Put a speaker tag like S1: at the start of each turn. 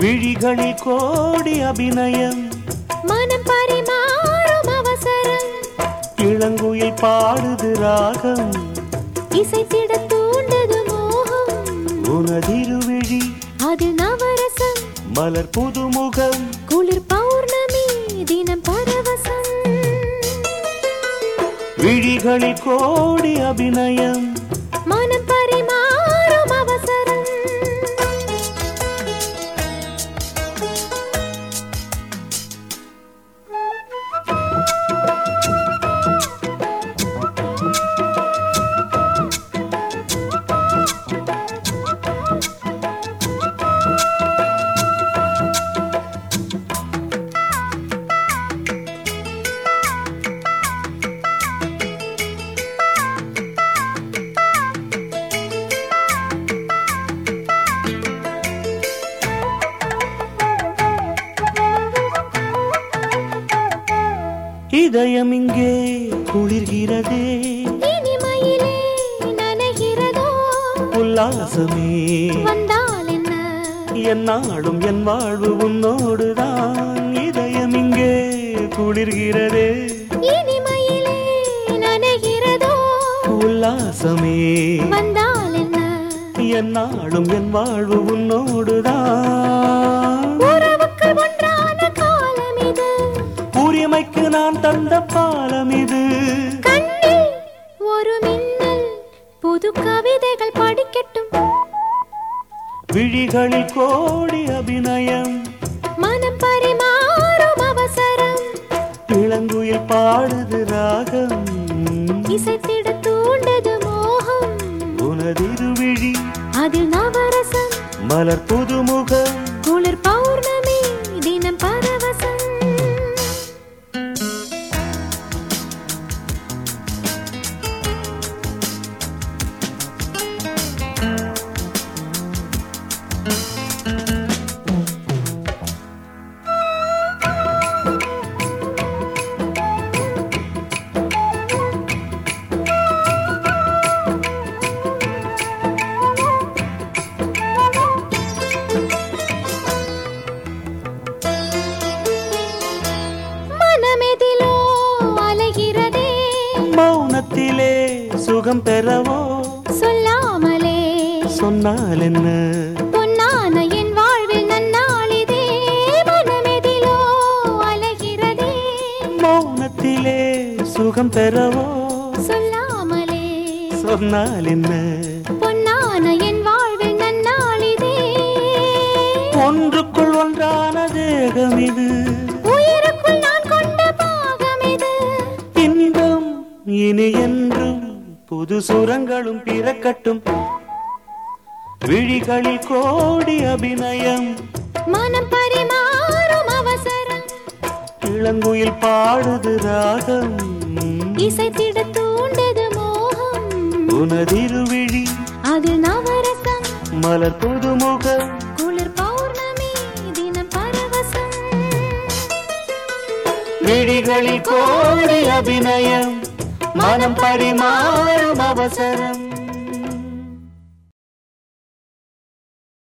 S1: விழிகளில் கோடி அபிநயம்.
S2: மனம் பரிமாறும் அவசரம்.
S1: இளங்குயில் பாடுது ராகம்.
S2: இசைத்திட தூண்டது மோகம்.
S1: உனதிருவிழி.
S2: அது நவரசம்.
S1: மலர் புதுமுகம்.
S2: குளிர் பௌர்ணமி தினம் பரவசம்.
S1: விழிகளில் கோடி அபிநயம்.
S2: மனம்
S1: இதயம் இங்கே குளிர்கிறதே.
S2: இனிமையிலே நனைகிறதோ?
S1: உல்லாசமே.
S2: வந்தால் என்ன?
S1: என்னாலும் என் வாழ்வு உன்னோடுதான். இதயம் இங்கே குளிர்கிறதே.
S2: இனிமையிலே நனைகிறதோ?
S1: உல்லாசமே.
S2: வந்தால் என்ன?
S1: என்னாலும் என் வாழ்வு உன்னோடுதான். உரிமைக்கு நான் தந்த பாலம் இது.
S2: ஒரு மின்னல் புது கவிதைகள் படிக்கட்டும்.
S1: விழிகளில் கோடி அபிநயம்.
S2: மனம் பரிமாறும் அவசரம்.
S1: இளங்குயில் பாடுது ராகம்.
S2: இசைத்திட தூண்டது மோகம்.
S1: உனதிருவிழி.
S2: அதில் நவரசம்.
S1: மலர் புதுமுகம்.
S2: குளிர்
S1: சுகம் பெறவோ
S2: சொல்லாமலே.
S1: சொன்னால் என்ன
S2: பொன்னான என் வாழ்வில் நன்னாளிதே மனமெதிலோ அலைகிறதே.
S1: மௌனத்திலே சுகம் பெறவோ
S2: சொல்லாமலே.
S1: சொன்னால் என்ன
S2: பொன்னான என் வாழ்வில் நன்னாளிதே.
S1: ஒன்றுக்குள் ஒன்றான தேகம் இது புது சுரங்களும் பிறக்கட்டும். விழிகளில் கோடி அபிநயம்.
S2: மனம் பரிமாறும் அவசரம்.
S1: இளங்குயில் பாடுது ராகம்.
S2: இசைத்திட தூண்டது மோகம்.
S1: உனதிருவிழி
S2: அதில் நவரசம்.
S1: மலர் புதுமுகம்.
S2: குளிர் பௌர்ணமி தினம் பரவசம்.
S1: விழிகளில் கோடி அபிநயம். மனம் பரிமாறும் அவசரம்.